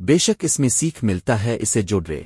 بے شک اس میں سیکھ ملتا ہے اسے جو ڈرے